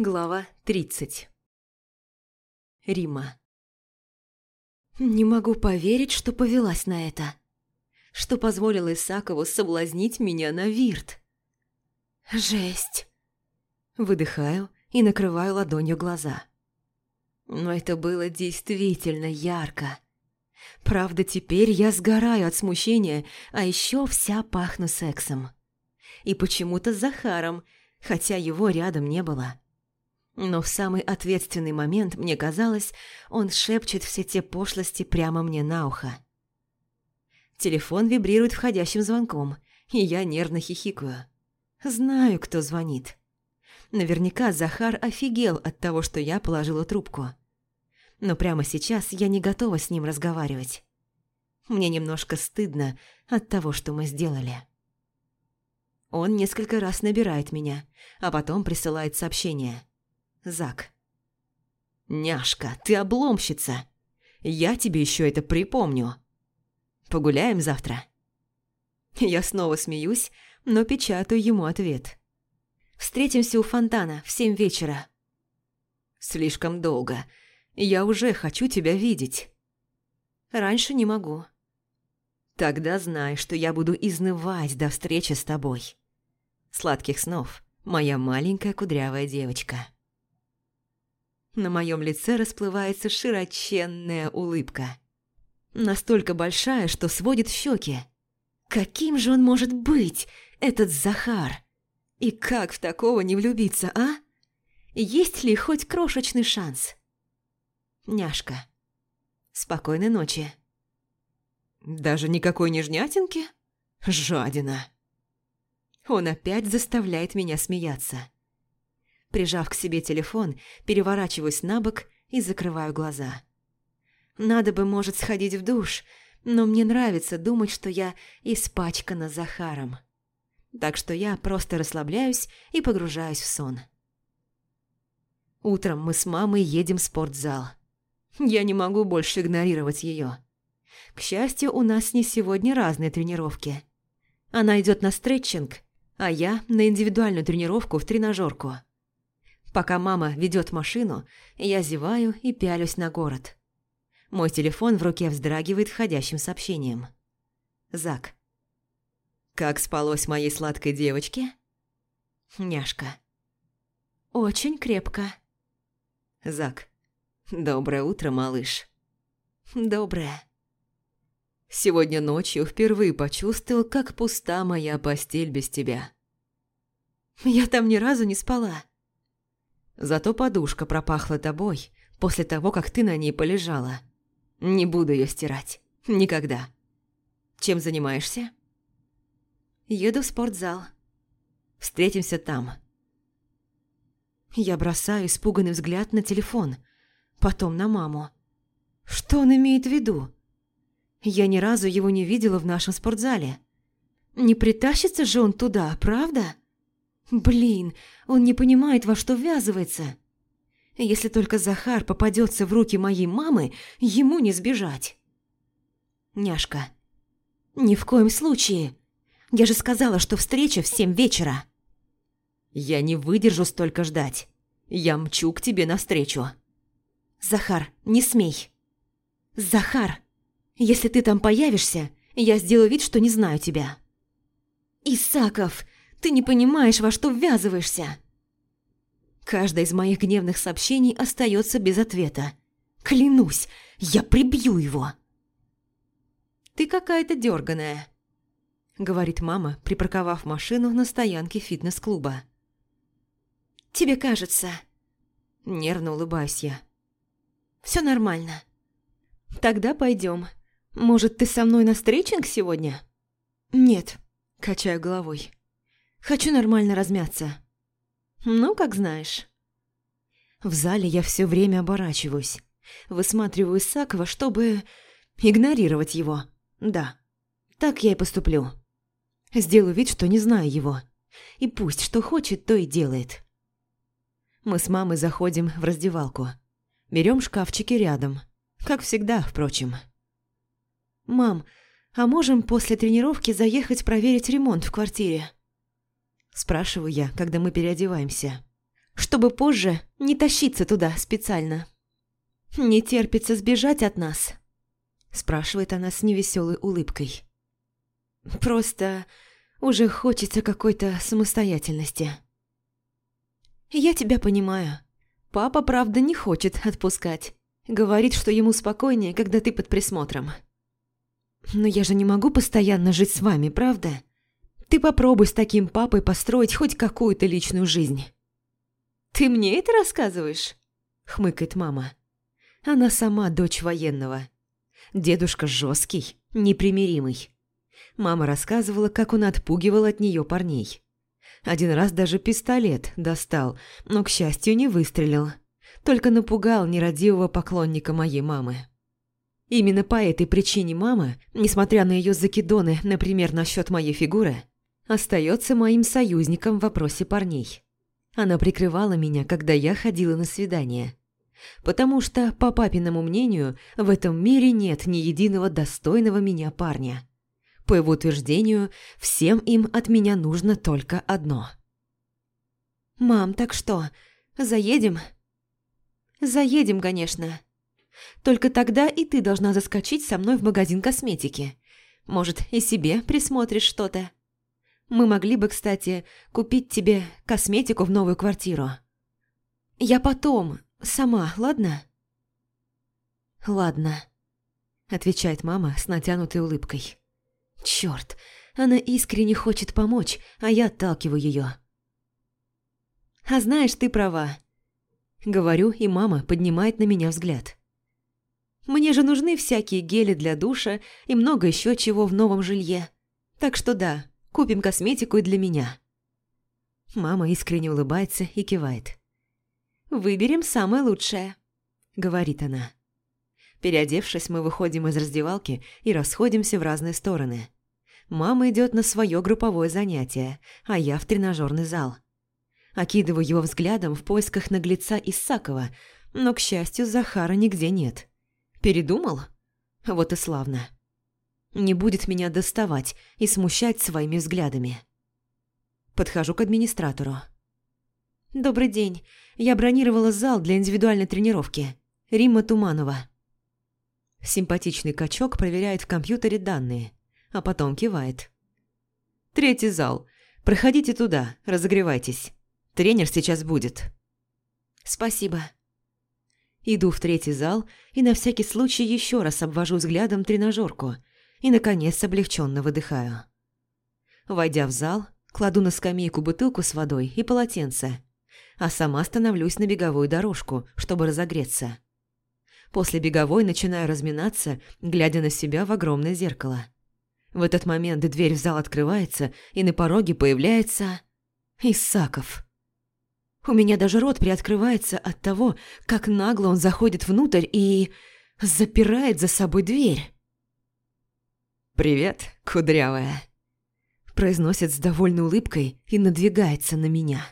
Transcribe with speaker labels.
Speaker 1: Глава 30 Рима Не могу поверить, что повелась на это. Что позволила Исакову соблазнить меня на вирт. Жесть. Выдыхаю и накрываю ладонью глаза. Но это было действительно ярко. Правда, теперь я сгораю от смущения, а еще вся пахну сексом. И почему-то Захаром, хотя его рядом не было. Но в самый ответственный момент, мне казалось, он шепчет все те пошлости прямо мне на ухо. Телефон вибрирует входящим звонком, и я нервно хихикаю. Знаю, кто звонит. Наверняка Захар офигел от того, что я положила трубку. Но прямо сейчас я не готова с ним разговаривать. Мне немножко стыдно от того, что мы сделали. Он несколько раз набирает меня, а потом присылает сообщение – Зак. «Няшка, ты обломщица! Я тебе еще это припомню. Погуляем завтра?» Я снова смеюсь, но печатаю ему ответ. «Встретимся у фонтана в семь вечера». «Слишком долго. Я уже хочу тебя видеть». «Раньше не могу». «Тогда знай, что я буду изнывать до встречи с тобой. Сладких снов, моя маленькая кудрявая девочка». На моем лице расплывается широченная улыбка. Настолько большая, что сводит щеки. Каким же он может быть, этот Захар? И как в такого не влюбиться, а? Есть ли хоть крошечный шанс? Няшка. Спокойной ночи. Даже никакой нежнятинки? Жадина. Он опять заставляет меня смеяться. Прижав к себе телефон, переворачиваюсь на бок и закрываю глаза. Надо бы, может, сходить в душ, но мне нравится думать, что я испачкана Захаром. Так что я просто расслабляюсь и погружаюсь в сон. Утром мы с мамой едем в спортзал. Я не могу больше игнорировать ее. К счастью, у нас не сегодня разные тренировки. Она идет на стретчинг, а я на индивидуальную тренировку в тренажерку. Пока мама ведет машину, я зеваю и пялюсь на город. Мой телефон в руке вздрагивает входящим сообщением. Зак. «Как спалось моей сладкой девочке?» Няшка. «Очень крепко». Зак. «Доброе утро, малыш». «Доброе». Сегодня ночью впервые почувствовал, как пуста моя постель без тебя. Я там ни разу не спала. Зато подушка пропахла тобой после того, как ты на ней полежала. Не буду ее стирать. Никогда. Чем занимаешься? Еду в спортзал. Встретимся там. Я бросаю испуганный взгляд на телефон, потом на маму. Что он имеет в виду? Я ни разу его не видела в нашем спортзале. Не притащится же он туда, правда? Блин, он не понимает, во что ввязывается. Если только Захар попадется в руки моей мамы, ему не сбежать. Няшка. Ни в коем случае. Я же сказала, что встреча в семь вечера. Я не выдержу столько ждать. Я мчу к тебе навстречу. Захар, не смей. Захар, если ты там появишься, я сделаю вид, что не знаю тебя. Исаков, ты не понимаешь, во что ввязываешься. Каждое из моих гневных сообщений остается без ответа. Клянусь, я прибью его. «Ты какая-то дерганая», — говорит мама, припарковав машину на стоянке фитнес-клуба. «Тебе кажется...» Нервно улыбаюсь я. «Все нормально. Тогда пойдем. Может, ты со мной на стрейчинг сегодня?» «Нет», — качаю головой. Хочу нормально размяться. Ну, как знаешь. В зале я все время оборачиваюсь. Высматриваю Исакова, чтобы игнорировать его. Да, так я и поступлю. Сделаю вид, что не знаю его. И пусть что хочет, то и делает. Мы с мамой заходим в раздевалку. Берем шкафчики рядом. Как всегда, впрочем. «Мам, а можем после тренировки заехать проверить ремонт в квартире?» Спрашиваю я, когда мы переодеваемся. чтобы позже не тащиться туда специально. «Не терпится сбежать от нас?» спрашивает она с невеселой улыбкой. «Просто уже хочется какой-то самостоятельности». «Я тебя понимаю. Папа, правда, не хочет отпускать. Говорит, что ему спокойнее, когда ты под присмотром. Но я же не могу постоянно жить с вами, правда? Ты попробуй с таким папой построить хоть какую-то личную жизнь». «Ты мне это рассказываешь?» – хмыкает мама. Она сама дочь военного. Дедушка жесткий, непримиримый. Мама рассказывала, как он отпугивал от нее парней. Один раз даже пистолет достал, но, к счастью, не выстрелил. Только напугал нерадивого поклонника моей мамы. Именно по этой причине мама, несмотря на ее закидоны, например, насчет моей фигуры, остается моим союзником в вопросе парней. Она прикрывала меня, когда я ходила на свидание. Потому что, по папиному мнению, в этом мире нет ни единого достойного меня парня. По его утверждению, всем им от меня нужно только одно. «Мам, так что, заедем?» «Заедем, конечно. Только тогда и ты должна заскочить со мной в магазин косметики. Может, и себе присмотришь что-то. Мы могли бы, кстати, купить тебе косметику в новую квартиру. Я потом, Сама, ладно?» «Ладно», – отвечает мама с натянутой улыбкой. «Чёрт, она искренне хочет помочь, а я отталкиваю её». «А знаешь, ты права», – говорю, и мама поднимает на меня взгляд. «Мне же нужны всякие гели для душа и много ещё чего в новом жилье. Так что да, купим косметику и для меня». Мама искренне улыбается и кивает. «Выберем самое лучшее», — говорит она. Переодевшись, мы выходим из раздевалки и расходимся в разные стороны. Мама идет на свое групповое занятие, а я в тренажерный зал. Окидываю его взглядом в поисках наглеца Исакова, но, к счастью, Захара нигде нет. Передумал? Вот и славно. Не будет меня доставать и смущать своими взглядами. Подхожу к администратору. «Добрый день. Я бронировала зал для индивидуальной тренировки. Римма Туманова». Симпатичный качок проверяет в компьютере данные, а потом кивает. «Третий зал. Проходите туда, разогревайтесь. Тренер сейчас будет». «Спасибо». Иду в третий зал и на всякий случай еще раз обвожу взглядом тренажерку и, наконец, облегченно выдыхаю. Войдя в зал, кладу на скамейку бутылку с водой и полотенце а сама становлюсь на беговую дорожку, чтобы разогреться. После беговой начинаю разминаться, глядя на себя в огромное зеркало. В этот момент дверь в зал открывается, и на пороге появляется... Исаков. У меня даже рот приоткрывается от того, как нагло он заходит внутрь и... запирает за собой дверь.
Speaker 2: «Привет, кудрявая», – произносит с довольной улыбкой и надвигается на меня.